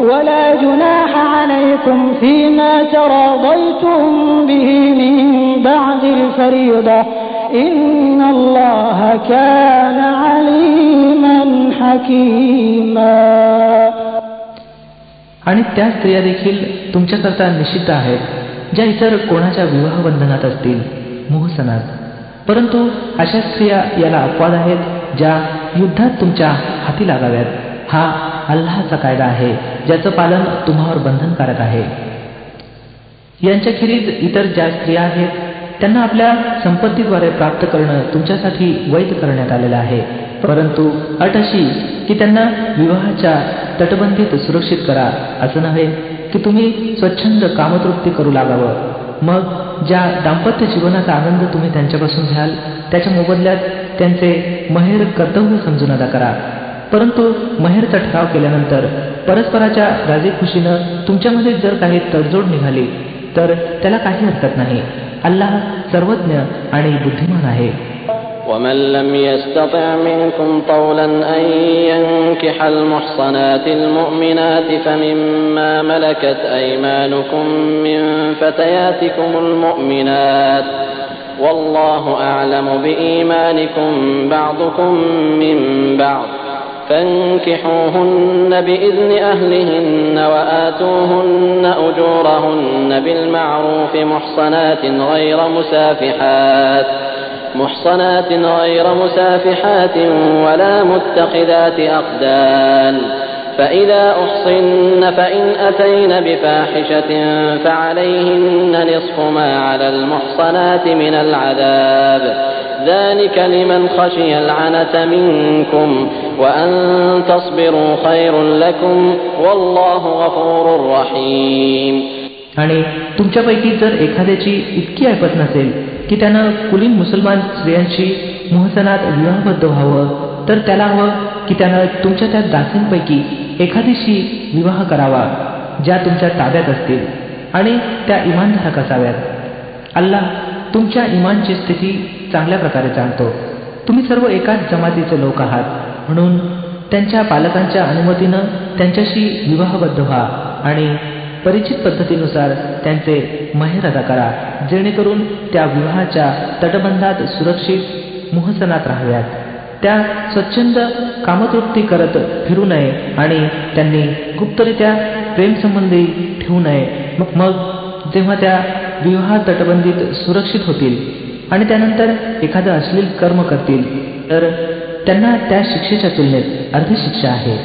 ولا جناح عليكم فيما تراضيتم به من بعد الفريضة إن الله كان عليما حكيما आणि त्या स्त्रिया देखील तुमच्याकरता निषिद्ध आहेत ज्या इतर कोणाच्या विवाह बंधनात असतील मोहसनात परंतु अशा स्त्रिया याला अपवाद आहेत ज्या युद्धात तुमच्या हाती लागाव्यात हा अल्लाचा कायदा आहे ज्याचं पालन तुम्हावर बंधनकारक आहे. यांच्याखेरीज इतर ज्या स्त्रिया आहेत त्यांना आपल्या संपत्तीद्वारे प्राप्त करणं तुमच्यासाठी वैध करण्यात आलेलं आहे. परंतु अट अशी की त्यांना विवाहाच्या तटबंदीत सुरक्षित करा. असं नव्हे की तुम्ही स्वच्छंद कामतृप्ती करू लागावं. मग ज्या दाम्पत्य जीवनाचा आनंद तुम्ही त्यांच्यापासून घ्याल त्याच्या मोबदल्यात त्यांचे महेर कर्तव्य समजून अदा करा. परंतु महेरचा ठराव केल्यानंतर परस्पराच्या राजी खुशीनं तुमच्यामध्ये जर काही तडजोड निघाली तर त्याला काही हरकत नाही अल्लाह सर्वज्ञ आणि बुद्धिमान आहे ومن لم يستطع منكم طولا أن ينكح المحصنات المؤمنات فمما ملكت أيمانكم من فتياتكم المؤمنات والله أعلم بإيمانكم بعضكم من بعض فانكحوهن بإذن أهلهن وآتوهن أجورهن بالمعروف محصنات غير مسافحات محصنات غير مسافحات ولا متخذات أقدان فإذا أحصن فإن أتين بفاحشة فعليهن نصف ما على المحصنات من العذاب. ذلك لمن خشي العنة منكم وأن تصبروا خير لكم والله غفور رحيم आणि तुमच्यापैकी जर एखाद्याची इतकी ऐपत नसेल की त्यानं कुलीन मुसलमान स्त्रियांशी मोहसनात विवाहबद्ध व्हावं तर त्याला हवं की त्यानं तुमच्या त्या दासींपैकी एखादीशी विवाह करावा ज्या तुमच्या ताब्यात असतील आणि त्या इमानधारक असाव्यात अल्लाह तुमच्या इमानची स्थिती चांगल्या प्रकारे जाणतो. तुम्ही सर्व एकाच जमातीचे लोक आहात. म्हणून त्यांच्या पालकांच्या अनुमतीनं त्यांच्याशी विवाहबद्ध व्हा आणि परिचित पद्धतीनुसार त्यांचे महेर अदा करा जेणेकरून त्या विवाहाच्या तटबंधात सुरक्षित मोहसनात राहाव्यात. त्या स्वच्छंद कामतृप्ती करत फिरू नये आणि त्यांनी गुप्तरित्या प्रेमसंबंधी ठेवू नये. मग मग जेव्हा त्या विवाह तटबंदीत सुरक्षित होतील आणि त्यानंतर एखादं अश्लील कर्म करतील तर त्यांना त्या शिक्षेच्या तुलनेत अर्धी शिक्षा आहे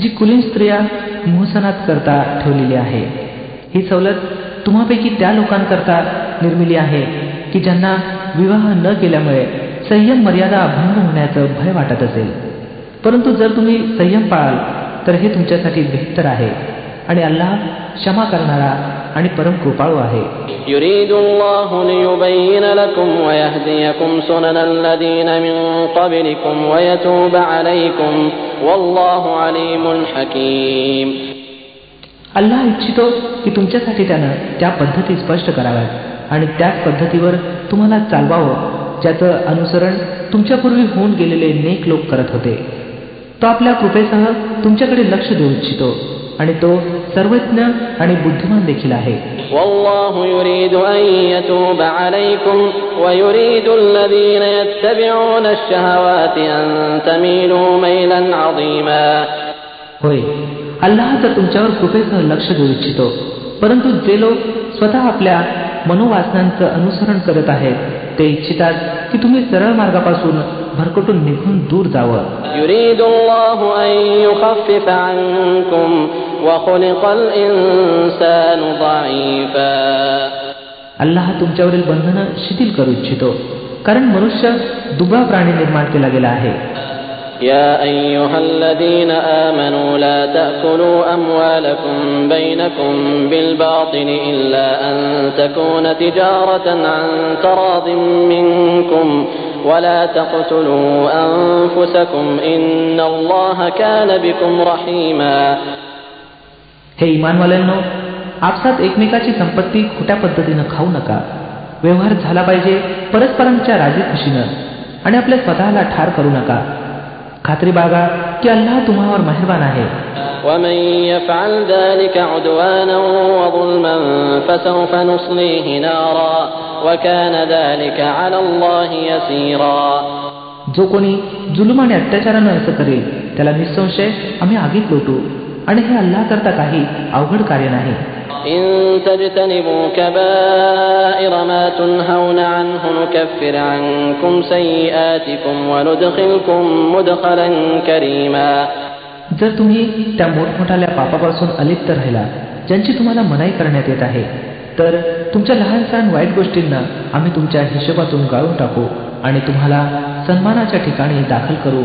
जी कुलीन स्त्रिया मोहसनात करता ठेवलेली आहे. ही सवलत तुम्हापैकी त्या लोकांकरता निर्मिली आहे की ज्यांना विवाह न केल्यामुळे संयम मर्यादा भंग होण्याचं भय वाटत असेल. परंतु जर तुम्ही संयम पाळाल तर हे तुमच्यासाठी बेहतर आहे आणि अल्लाह क्षमा करणारा आणि परम कृपाळू आहे. अल्लाह इच्छितो की तुमच्यासाठी त्यानं त्या पद्धती स्पष्ट कराव्यात. आणि त्याच पद्धतीवर तुम्हाला चालवावं ज्याचं अनुसरण तुमच्यापूर्वी होऊन गेलेले नेक लोक करत होते. तो आपल्या कृपेसह तुमच्याकडे लक्ष देऊ इच्छितो. आणि तो सर्वज्ञ आणि बुद्धिमान देखील आहे والله يريد أن يتوب عليكم ويريد الذين يتبعون الشهوات أن تميلوا ميلا عظيما होय अल्लाह तर तुमच्यावर कृपेसह लक्ष देऊ इच्छितो परंतु जे लोक स्वतः आपल्या मनोवासनांचं अनुसरण करत आहेत ते इच्छितात की तुम्ही सरळ मार्गापासून भरकटून निघून दूर जावं يريد الله أن يخفف عنكم وخلق الإنسان ضعيفا अल्लाह तुमच्यावरील बंधनं शिथिल करू इच्छितो कारण मनुष्य दुबळा प्राणी निर्माण केला गेला आहे يا أيها الذين آمنوا لا تأكلوا أموالكم بينكم بالباطل إلا أن تكون تجارة عن تراض منكم ولا تقتلوا أنفسكم إن الله كان بكم رحيما हे इमानवाल्यांनो आपसात एकमेकाची संपत्ती खोट्या पद्धतीनं खाऊ नका. व्यवहार झाला पाहिजे परस्परांच्या राजीखुशीनं आणि आपल्या स्वतःला ठार करू नका. खात्री बागा की अल्लाह तुम्हावर मेहरबान आहे. जो कोणी जुलुम आणि अत्याचारानं असं करेल त्याला निसंशय आम्ही आगीत लोटू. आणि हे अल्लाहकरता काही अवघड कार्य नाही. जर तुम्ही त्या मोठमोठाल्या पापापासून अलिप्त राहिला ज्यांची तुम्हाला मनाई करण्यात येत आहे तर तुमच्या लहान सहान वाईट गोष्टींना आम्ही तुमच्या हिशोबातून गाळून टाकू आणि तुम्हाला सन्मानाच्या ठिकाणी दाखल करू.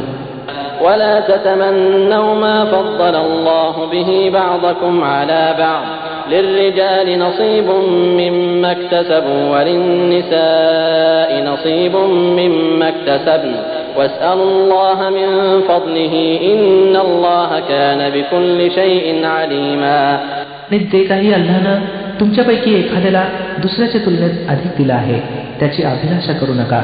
ولا تتمنوا ما فضل الله به بعضكم على بعض للرجال نصيب مما اكتسبوا وللنساء نصيب مما اكتسبن واسألوا الله من فضله إن الله كان بكل شيء عليما आणि जे काही अल्लानं तुमच्यापैकी एखाद्याला दुसऱ्याच्या तुलनेत अधिक दिलं आहे त्याची अभिलाषा करू नका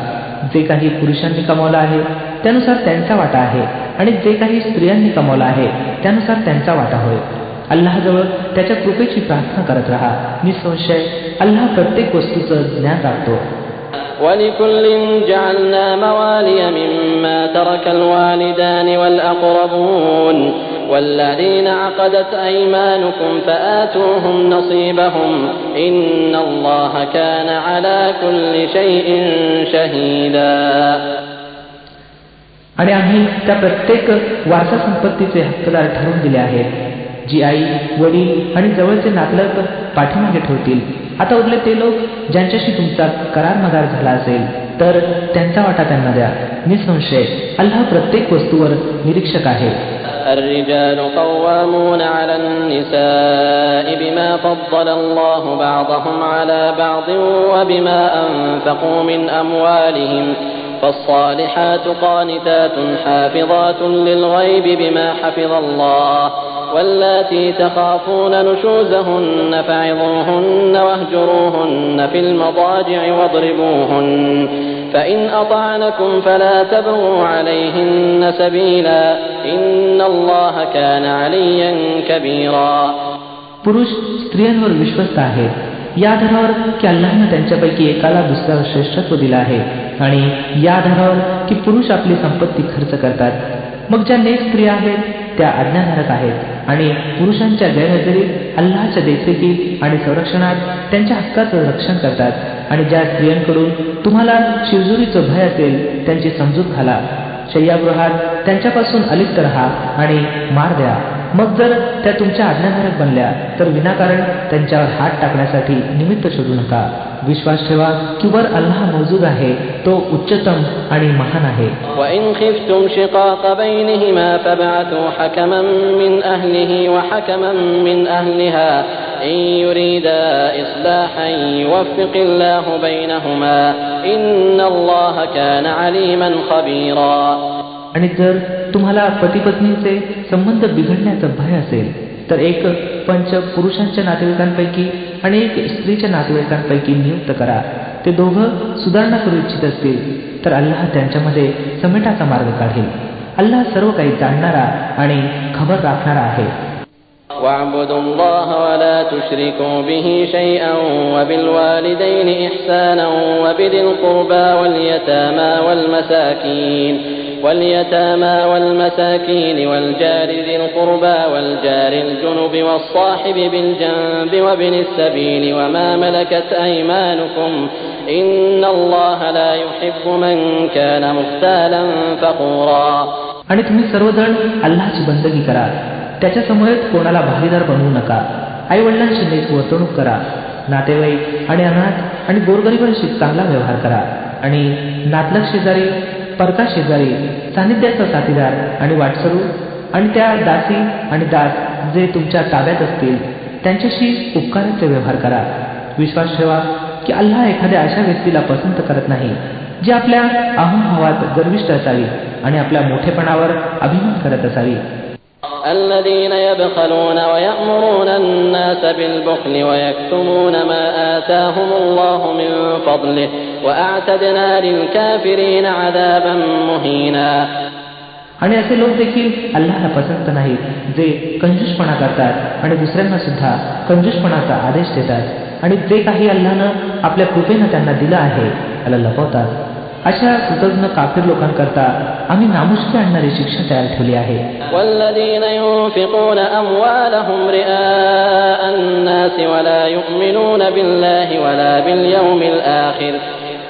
जे काही पुरुषांनी कमावलं आहे त्यानुसार त्यांचा वाटा आहे आणि जे काही स्त्रियांनी कमावलं आहे त्यानुसार त्यांचा वाटा होय अल्लाजवळ त्याच्या कृपेची प्रार्थना करत राहा निसंशय अल्लाह प्रत्येक वस्तूचं ज्ञान राखतो ولكل جعلنا موالي مما ترك الوالدان والأقربون والذين عقدت أيمانكم فآتوهم نصيبهم إن الله كان على كل شيء شهيدا आणि आम्ही त्या प्रत्येक वारसा संपत्तीचे हक्कदार ठरवून दिले आहेत जी आई वडील आणि जवळचे नातलग पाठीमागे ठेवतील आता उरले ते लोक ज्यांच्याशी तुमचा करार मदार झाला असेल तर त्यांचा वाटा त्यांना द्या निसंशय अल्लाह प्रत्येक वस्तूवर निरीक्षक आहे الرجال قوامون على النساء بما فضل الله بعضهم على بعض وبما أنفقوا من أموالهم فالصالحات قانتات حافظات للغيب بما حفظ الله واللاتي تخافون نشوزهن فعظوهن واهجروهن في المضاجع واضربوهن فإن أطعنكم فلا تبغوا عليهن سبيلا إن الله كان عليا كبيرا पुरुष स्त्रियांवर विश्वस्त आहेत या आधारावर की अल्लाहनं त्यांच्यापैकी एकाला दुसऱ्यावर श्रेष्ठत्व दिलं आहे आणि या आधारावर की पुरुष आपली संपत्ती खर्च करतात. मग ज्या नेक स्त्रिया आहेत त्या आज्ञाधारक आहेत. आणि पुरुषांच्या गैरहजेरीत अल्लाच्या देखरेखीत आणि संरक्षणात त्यांच्या हक्काचं रक्षण करतात. आणि ज्या स्त्रियांकडून तुम्हाला शिरजुरीचं भय असेल त्यांची समजूत घाला. शय्यागृहात त्यांच्यापासून अलिप्त राहा आणि मार द्या. मग जर त्या तुमच्या आज्ञाधारक बनल्या तर विनाकारण त्यांच्यावर हात टाकण्यासाठी निमित्त शोधू नका विश्वास ठेवा की वर अल्लाह मौजूद आहे तो उच्चतम आणि महान आहे وإن خفتم شقاق بينهما فابعثوا حكما من أهله وحكما من أهلها إن يريدا إصلاحا يوفق الله بينهما إن الله كان عليما خبيرا आणि जर तुम्हाला पती पत्नीचे संबंध बिघडण्याचा भय असेल तर एक पंच पुरुषांच्या नातेवाईकांपैकी आणि एक स्त्रीच्या नातेवाईकांपैकी नियुक्त करा ते दोघं सुधारणा करू इच्छित असतील तर अल्लाह त्यांच्यामध्ये समेटाचा मार्ग काढेल अल्लाह सर्व काही जाणणारा आणि खबर राखणारा आहे واعبدوا الله ولا تشركوا به شيئا وبالوالدين إحسانا وبذي القربى واليتامى والمساكين واليتامى والمساكين والجار ذي القربى والجار الجنب والصاحب بالجنب وابن السبيل وما ملكت أيمانكم إن الله لا يحب من كان مختالا فخورا आणि तुम्ही सर्वजण अल्लाची बंदगी करा त्याच्या समोर कोणाला भागीदार बनवू नका आई वडिलांशी नीट वर्तणूक करा नातेवाईक आणि अनाथ आणि गोरगरिबांशी चांगला व्यवहार करा आणि नातलग शेजारी परका शेजारी सानिध्याचा साथीदार आणि वाटसरू आणि त्या दासी आणि दास जे तुमच्या ताब्यात असतील त्यांच्याशी उपकाराचे व्यवहार करा. विश्वास ठेवा की अल्लाह एखाद्या अशा व्यक्तीला पसंत करत नाही जी आपल्या अहमभावात गर्विष्ट असावी आणि आपल्या मोठेपणावर अभिमान करत असावी. الذين يبخلون ويأمرون الناس بالبخل ويكتمون ما آتاهم الله من فضله وأعتدنا للكافرين عذابا مهينا आणि असे लोक देखील अल्लाला पसंत नाहीत जे कंजूषपणा करतात आणि दुसऱ्यांना सुद्धा कंजूषपणाचा आदेश देतात आणि जे काही अल्लानं आपल्या कृपेनं त्यांना दिलं आहे त्याला लपवतात अशा कृतज्ञ काफीर लोकांकरता आम्ही नामुष्की आणणारी शिक्षा तयार ठेवली आहे والذين ينفقون أموالهم رئاء الناس ولا يؤمنون بالله ولا باليوم الآخر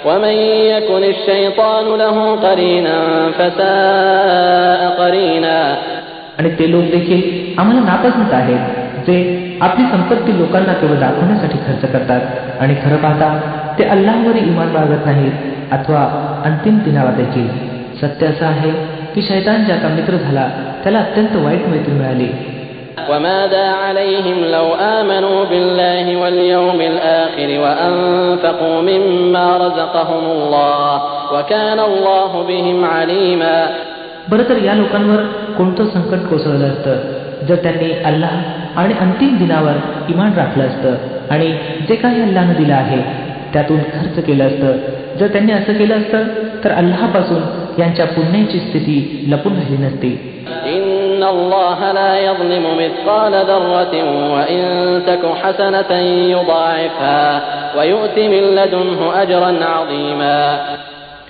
ومن يكن الشيطان له قرينا فساء قرينا आणि ते लोक देखील आम्हाला नापसंत आहेत जे आपली संपत्ती लोकांना केवळ दाखवण्यासाठी खर्च करतात आणि खरं पाहता ते अल्लाहवर इमान बाळगत नाहीत अथवा अंतिम दिनाला देखील सत्य असं आहे की शैतान ज्याचा मित्र झाला त्याला अत्यंत वाईट मैत्री मिळाली وماذا عليهم لو آمنوا بالله واليوم الآخر وأنفقوا مما رزقهم الله وكان الله بهم عليما बरं तर या लोकांवर कोणतं संकट कोसळलं असतं जर त्यांनी अल्लाह आणि अंतिम दिनावर इमान राखलं असतं आणि जे काही अल्लानं दिलं आहे त्यातून खर्च केलं असतं जर त्यांनी असं केलं असतं तर अल्लापासून यांच्या पुण्याची स्थिती लपून राहिली नसती.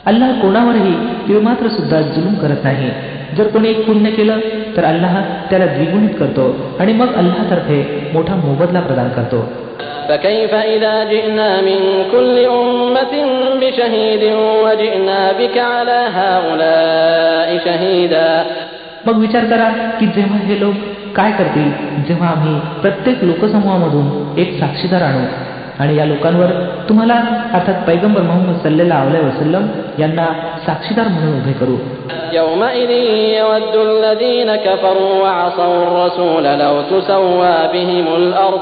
अल्लाह कोणावरही तिळमात्र सुद्धा जुलूम करत नाही. जर कोणी एक पुण्य केलं तर अल्लाह त्याला द्विगुणित करतो आणि मग अल्लातर्फे मोठा मोबदला प्रदान करतो. فكيف إذا جئنا من كل أمة بشهيد وجئنا بك على هؤلاء شهيدا मग विचार करा की जेव्हा हे लोक काय करतील जेव्हा आम्ही प्रत्येक लोकसमूहामधून एक साक्षीदार आणू आणि या लोकांवर तुम्हाला अर्थात पैगंबर मोहम्मद सल्लेला अवलय वसलम यांना साक्षीदार म्हणून उभे करू يومئذ يود الذين كفروا وعصوا الرسول لو تسوى بهم الأرض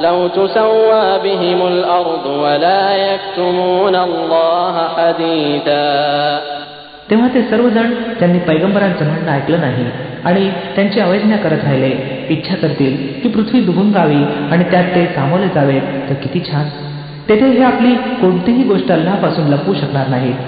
لو تسوى بهم الأرض ولا يكتمون الله حديثا तेव्हा ते सर्वजण त्यांनी पैगंबरांचं म्हणणं ऐकलं नाही आणि त्यांची अवैज्ञा करत राहिले इच्छा करतील की पृथ्वी दुभंगावी आणि त्यात ते सामोरे जावेत तर किती छान तेथे हे आपली कोणतीही गोष्ट अल्लापासून लपवू शकणार नाहीत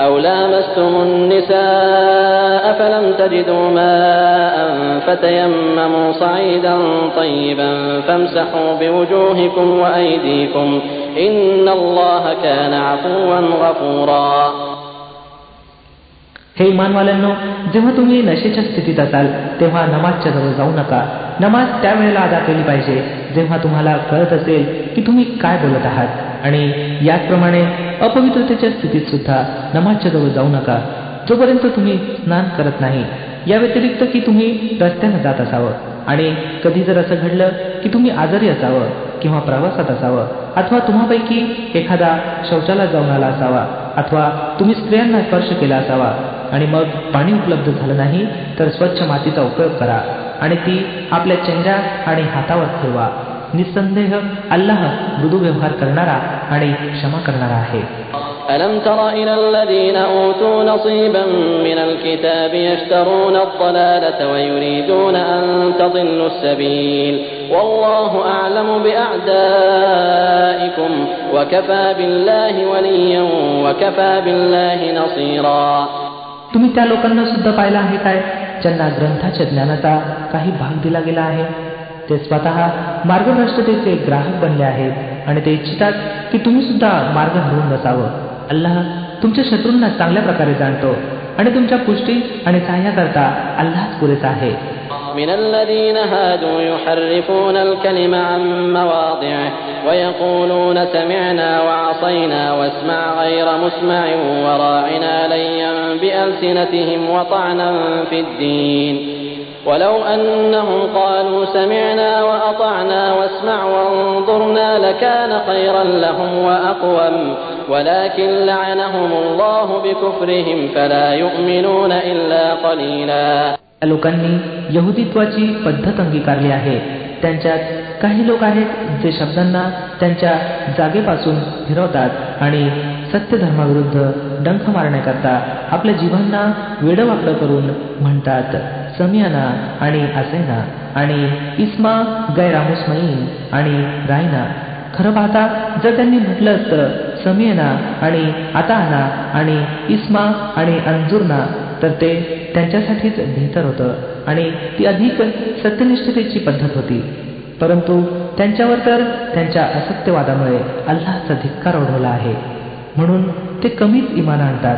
أو لامستم النساء فلم تجدوا ماء فتيمموا صعيدا طيبا فامسحوا بوجوهكم وأيديكم إن الله كان عفوا غفورا हे इमानवाल्यांनो जेव्हा तुम्ही नशेच्या स्थितीत असाल तेव्हा नमाजच्या जवळ जाऊ नका नमाज त्यावेळेला अदा केली पाहिजे जेव्हा तुम्हाला कळत असेल की तुम्ही काय बोलत आहात आणि याचप्रमाणे अपवित्रतेच्या स्थितीत सुद्धा नमाजच्या जवळ जाऊ नका. जोपर्यंत तुम्ही स्नान करत नाही या व्यतिरिक्त की तुम्ही रस्त्यानं जात असावं आणि कधी जर असं घडलं की तुम्ही आजारी असावं किंवा प्रवासात असावं अथवा तुम्हापैकी एखादा शौचाला जाऊन आला असावा अथवा तुम्ही स्त्रियांना स्पर्श केला असावा आणि मग पाणी उपलब्ध झालं नाही तर स्वच्छ मातीचा उपयोग करा आणि ती आपल्या चेहऱ्या आणि हातावर फिरवा निसंदेह अल्लाह मृदू व्यवहार करणारा आणि क्षमा करणारा आहे ألم تر إلى الذين أوتوا نصيبا من الكتاب يشترون الضلالة ويريدون أن تضلوا السبيل والله أعلم بأعدائكم وكفى بالله وليا وكفى بالله نصيرا तुम्ही त्या लोकांना सुद्धा पाहिलं आहे काय ज्यांना ग्रंथाच्या ज्ञानाचा काही भाग दिला गेला आहे ते स्वतः मार्गभ्रष्टतेचे ग्राहक बनले आहेत आणि ते इच्छितात की तुम्ही सुद्धा मार्ग हरवून बसावं अल्लाह तुमच्या शत्रूंना चांगल्या प्रकारे जाणतो आणि तुमच्या पुष्टी आणि सहाय्याकरता अल्लाच पुरेसा आहे من الذين هادوا يحرفون الكلم عن مواضعه ويقولون سمعنا وعصينا واسمع غير مسمع وراعنا ليا بألسنتهم وطعنا في الدين ولو أنهم قالوا سمعنا وأطعنا واسمع وانظرنا لكان خيرا لهم وأقوم ولكن لعنهم الله بكفرهم فلا يؤمنون إلا قليلا या लोकांनी यहुदित्वाची पद्धत अंगीकारली आहे त्यांच्यात काही लोक आहेत जे शब्दांना त्यांच्या जागेपासून फिरवतात आणि सत्य धर्माविरुद्ध डंख मारण्याकरता आपल्या जीवांना वेडवाकडं करून म्हणतात समियाना आणि असेना आणि इस्मा गैरामुस्मईन आणि रायना. खरं पाहता जर त्यांनी म्हटलं असतं समियना आणि आताना आणि इस्मा आणि अंजुरना तर ते त्यांच्यासाठीच बेहतर होतं आणि ती अधिक सत्यनिष्ठतेची पद्धत होती. परंतु त्यांच्यावर तर त्यांच्या असत्यवादामुळे अल्लाचा धिक्कार ओढवला आहे. म्हणून ते कमीच इमान आणतात.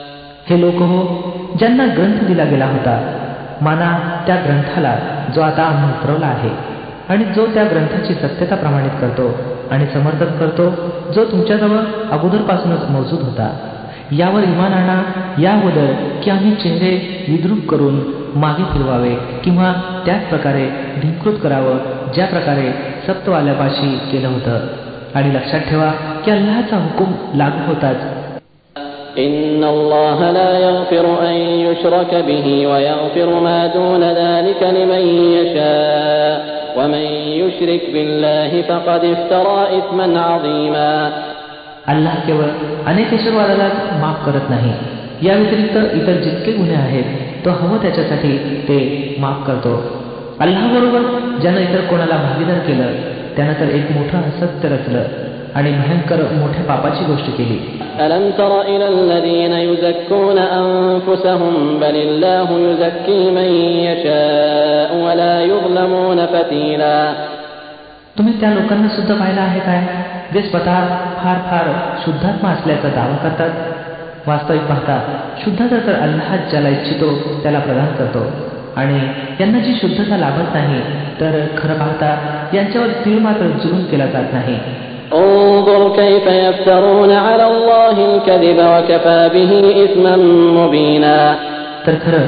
हे लोक हो ज्यांना ग्रंथ दिला गेला होता माना त्या ग्रंथाला जो आता आम्ही उतरवला आहे आणि जो त्या ग्रंथाची सत्यता प्रमाणित करतो आणि समर्थन करतो जो तुमच्याजवळ अगोदरपासूनच मौजूद होता. यावर इमान आणा या अगोदर की आम्ही चेहरे विद्रूप करून मागे फिरवावे किंवा त्याच प्रकारे धिंकृत करावं ज्या प्रकारे सप्तवाल्यापाशी केलं होतं. आणि लक्षात ठेवा की अल्लाचा हुकूम लागू होताच إن الله لا يغفر أن يشرك به ويغفر ما دون ذلك لمن يشاء ومن يشرك بالله فقد افترى إثما عظيما अल्लाह केवळ अनेकेश्वरवादालाच माफ करत नाही या व्यतिरिक्त इतर जितके गुन्हे आहेत तो हवं त्याच्यासाठी ते माफ करतो अल्लाबरोबर ज्यानं इतर कोणाला भागीदार केलं त्यानं तर एक मोठं असत्य रचलं आणि भयंकर मोठ्या पापाची गोष्ट केली. तुम्ही त्या लोकांना सुद्धा पाहिलं आहे काय? जे स्वतः फार फार शुद्धात्मा असल्याचा दावा करतात. वास्तविक पाहता शुद्धता तर अल्लाह ज्याला इच्छितो त्याला प्रदान करतो. आणि यांना जी शुद्धता लाभत नाही तर खरं पाहता यांच्यावर तीळ मात्र जुलूम केला जात नाही. انظر كيف يفترون على الله الكذب وكفى به إثما مبينا तर खरं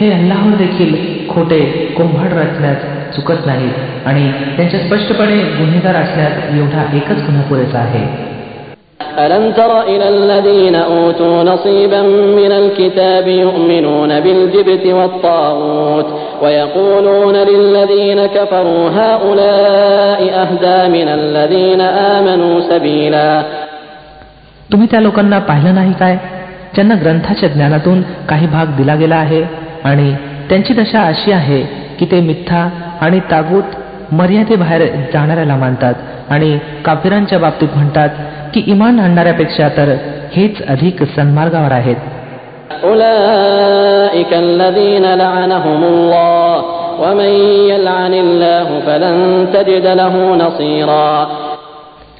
हे अल्लाहवर देखील खोटे कुंभाड रचण्यात चुकत नाहीत आणि त्यांच्या स्पष्टपणे गुन्हेगार असण्यात एवढा एकच गुन्हा पुरेसा आहे ألم تر إلى الذين أوتوا نصيبا من الكتاب يؤمنون بالجبت والطاغوت ويقولون للذين كفروا هؤلاء أهدى من الذين آمنوا سبيلا तुम्ही त्या लोकांना पाहिलं नाही काय ज्यांना ग्रंथाच्या ज्ञानातून काही भाग दिला गेला आहे आणि त्यांची दशा अशी आहे की ते मिथ्या आणि तागूत मर्यादेबाहेर जाणाऱ्याला मानतात आणि काफिरांच्या बाबतीत म्हणतात की इमान आणणाऱ्यापेक्षा तर हेच अधिक सन्मार्गावर आहेत.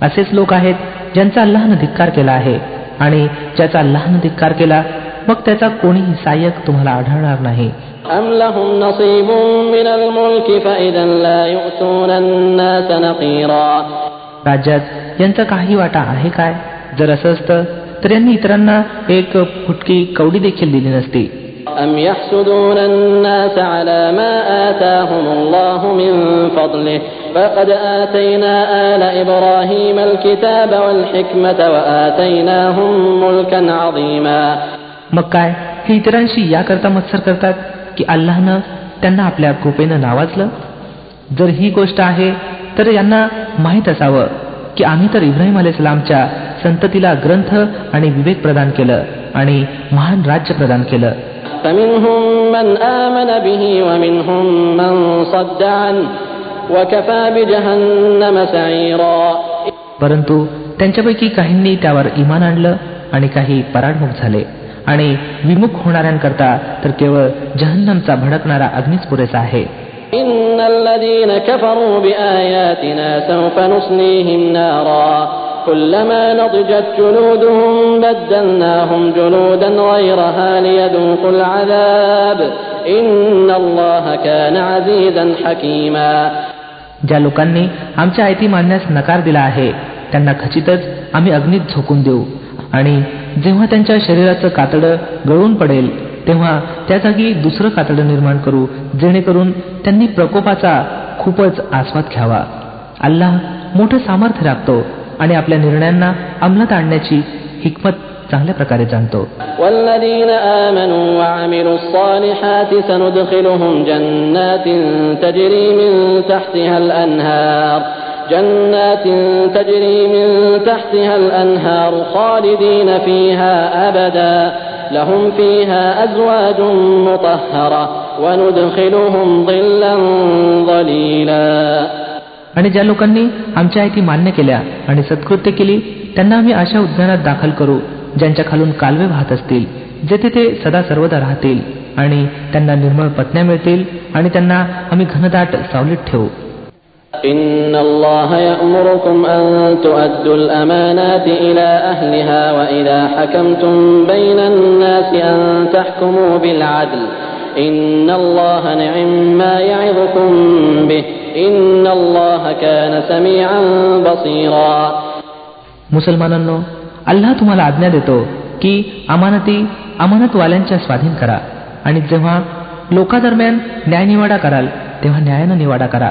असेच लोक आहेत ज्यांचा अल्लाहनं धिक्कार केला आहे आणि ज्याचा अल्लाहनं धिक्कार केला मग त्याचा कोणीही सहाय्यक तुम्हाला आढळणार नाही أم لهم نصيب من الملك فإذا لا يؤتون الناس نقيرا राज्यात यांचा काही वाटा आहे काय जर असं असतं तर यांनी इतरांना एक फुटकी कवडी देखील दिली नसती أم يحسدون الناس على ما آتاهم الله من فضله فقد آتينا آل إبراهيم الكتاب والحكمة وآتيناهم ملكا عظيما मग काय? हे इतरांशी याकरता मत्सर करतात की अल्लानं त्यांना आपल्या कृपेनं नावाजलं. जर ही गोष्ट आहे तर यांना माहीत असावं की आम्ही तर इब्राहिम अलेसलामच्या संततीला ग्रंथ आणि विवेक प्रदान केलं आणि महान राज्य प्रदान केलं. परंतु त्यांच्यापैकी काहींनी त्यावर इमान आणलं आणि काही पराडमुख झाले. आणि विमुख होणाऱ्यांकरता तर केवळ जहन्नमचा भडकणारा अग्नीच पुरेसा आहे إن الذين كفروا بآياتنا سوف نصليهم نارا كلما نضجت جلودهم بدلناهم جلودا غيرها ليذوقوا العذاب إن الله كان عزيزا حكيما ज्या लोकांनी आमच्या आयती मानण्यास नकार दिला आहे त्यांना खचितच आम्ही अग्नीत झोकून देऊ आणि जेव्हा त्यांच्या शरीराचं कातडं गळून पडेल तेव्हा त्या जागी दुसरं कातडं निर्माण करू जेणेकरून त्यांनी प्रकोपाचा खूपच आस्वाद घ्यावा अल्लाह मोठं सामर्थ्य राखतो आणि आपल्या निर्णयांना अंमलात आणण्याची हिकमत चांगल्या प्रकारे जाणतो والذين آمنوا وعملوا الصالحات سندخلهم جنات تجري من تحتها الأنهار جنات تجري من تحتها الأنهار خالدين فيها أبدا لهم فيها أزواج مطهرة وندخلهم ظلا ظليلا आणि ज्या लोकांनी आमच्या आयती मान्य केल्या आणि सत्कृत्य केली त्यांना आम्ही अशा उद्यानात दाखल करू ज्यांच्या खालून कालवे वाहत असतील जेथे ते सदा सर्वदा राहतील आणि त्यांना निर्मळ पत्न्या मिळतील आणि त्यांना आम्ही घनदाट सावलीत ठेवू إن الله يأمركم أن تؤدوا الأمانات إلى أهلها وإذا حكمتم بين الناس أن تحكموا بالعدل إن الله نعم ما يعظكم به إن الله كان سميعا بصيرا मुसलमानांनो अल्लाह तुम्हाला आज्ञा देतो की अमानती अमानतवाल्यांच्या स्वाधीन करा आणि जेव्हा लोकांदरम्यान न्यायनिवाडा कराल तेव्हा न्यायानं निवाडा करा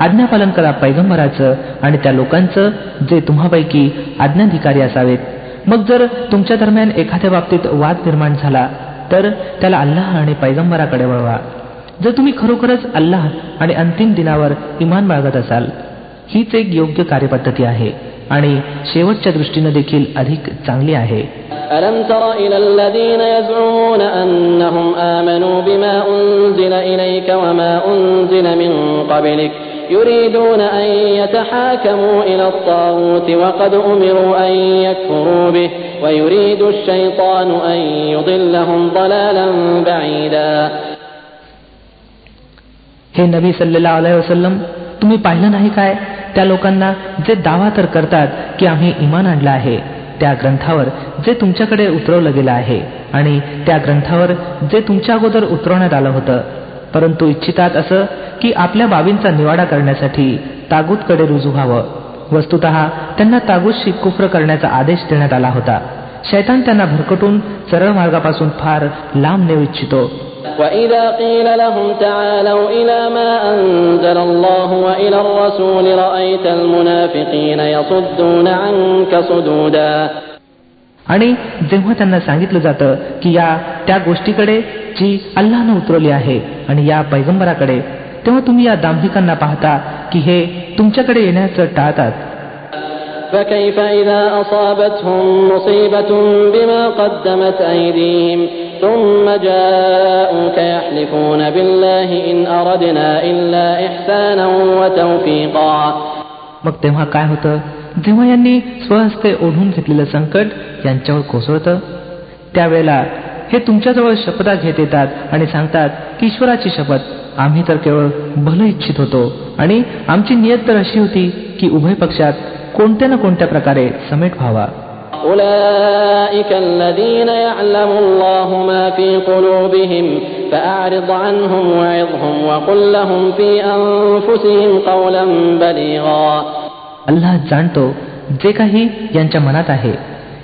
आज्ञापालन करा पैगंबराचं आणि त्या लोकांचं जे तुम्हापैकी आज्ञाधिकारी असावेत मग जर तुमच्या दरम्यान एखाद्या बाबतीत वाद निर्माण झाला तर त्याला अल्लाह आणि पैगंबराकडे वळवा जर तुम्ही खरोखरच अल्लाह आणि अंतिम दिनावर इमान बाळगत असाल हीच एक योग्य कार्यपद्धती आहे आणि शेवटच्या दृष्टीनं देखील अधिक चांगली आहे ألم تر إلى الذين يزعمون أنهم آمنوا بما أنزل إليك وما أنزل من قبلك يريدون أن يتحاكموا إلى الطاغوت وقد أمروا أن يكفروا به ويريد الشيطان أن يضلهم ضلالا بعيدا हे नबी सल्लेला अलैहि वसल्लम तुम्ही पाहिलं नाही काय त्या लोकांना जे दावा तर करतात की आम्ही इमान आणलं आहे त्या ग्रंथावर जे तुमच्याकडे उतरवलं गेलं आहे आणि त्या ग्रंथावर जे तुमच्या अगोदर उतरवण्यात आलं होतं परंतु इच्छितात असं की आपल्या बाबींचा निवाडा करण्यासाठी तागूतकडे रुजू व्हावं वस्तुत त्यांना तागूतशी कुफ्र करण्याचा आदेश देण्यात आला होता शैतान त्यांना भरकटून सरळ मार्गापासून फार लांब नेऊ इच्छितो وإذا قيل لهم تعالوا إلى ما أنزل الله وإلى الرسول رأيت المنافقين يصدون عنك صدودا आणि जेव्हा त्यांना सांगितलं जातं की या त्या गोष्टीकडे जी अल्लानं उतरवली आहे आणि या पैगंबराकडे तेव्हा तुम्ही या दांभिकांना पाहता की हे तुमच्याकडे येण्याचं टाळतात فكيف إذا أصابتهم مصيبة بما قدمت أيديهم ثم جاءوك يحلفون بالله إن أردنا إلا إحسانا وتوفيقا मग तेव्हा काय होतं जेव्हा यांनी स्वहस्ते ओढून घेतलेलं संकट यांच्यावर कोसळतं? त्यावेळेला हे तुमच्याजवळ शपथा घेत येतात आणि सांगतात की ईश्वराची शपथ आम्ही तर केवळ भलं इच्छित होतो आणि आमची नियत तर अशी होती की उभय पक्षात कोणत्या ना कोणत्या प्रकारे समेट व्हावा. अल्लाह जाणतो जे काही यांच्या मनात आहे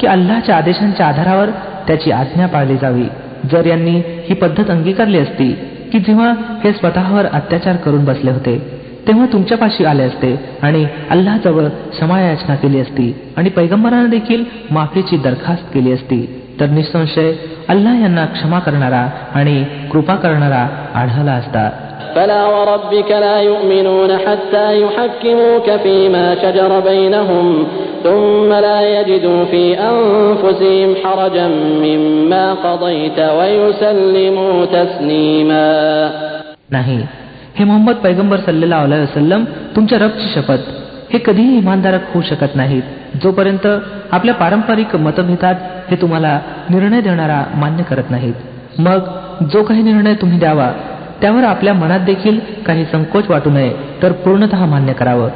की अल्लाच्या आदेशांच्या आधारावर त्याची आज्ञा पाळली जावी. जर यांनी ही पद्धत अंगीकारली असती की जेव्हा हे स्वतःवर अत्याचार करून बसले होते तेव्हा तुमच्यापाशी आले असते आणि अल्लाजवळ क्षमायाचना केली असती आणि पैगंबरांना देखील माफीची दरखास्त केली असती तर निसंशय अल्लाह यांना क्षमा करणारा आणि कृपा करणारा आढळला असता. فلا وربك لا يؤمنون حتى يحكموك فيما شجر بينهم ثم لا يجدوا في أنفسهم حرجا مما قضيت ويسلموا تسليما नाही हे मोहम्मद पैगंबर सल्लेला वसलम तुमच्या रबची शपथ हे कधीही इमानदारक होऊ शकत नाहीत जोपर्यंत आपल्या पारंपरिक मतभेदात हे तुम्हाला निर्णय देणारा मान्य करत नाहीत मग जो काही निर्णय तुम्ही द्यावा त्यावर आपल्या मनात देखील काही संकोच वाटू नये तर पूर्णतः मान्य करावं.